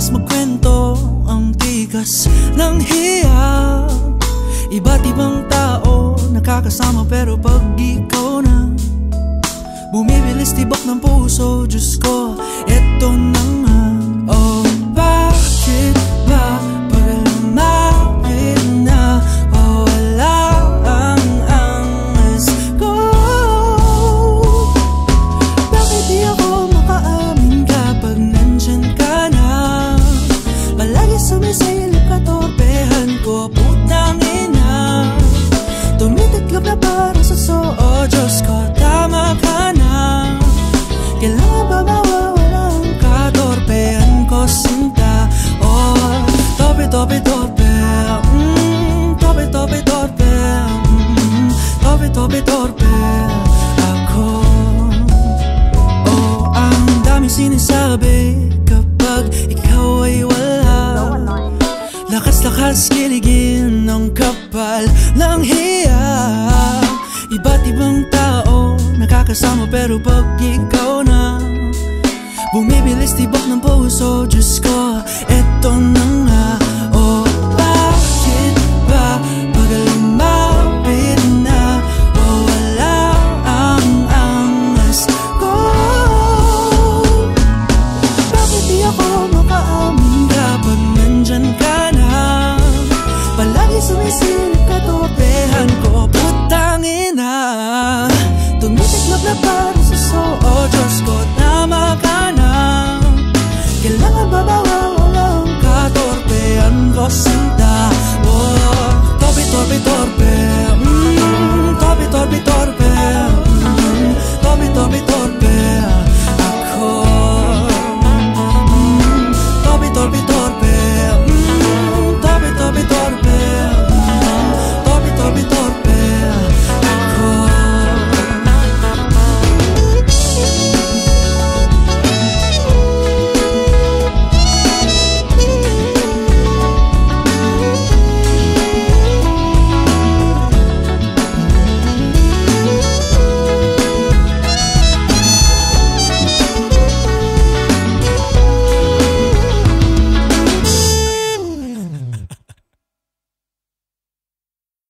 Bukas magkwento ang tigas ng hiya. Iba't ibang tao nakakasama pero pag ikaw na Bumibilis tibok ng puso, Diyos ko. Kailangan ba mawawala ang katorpehan ko, sinta Oh, tope, tope, tope mm, Tope, tope, tope mm, Tope, tope, torpe Ako. Oh, ang dami sinasabi Kapag ikaw ay wala. Lakas-lakas kiligin ng kapal ng hiya. Iba't ibang tao nakakasama pero pag ikaw na lost.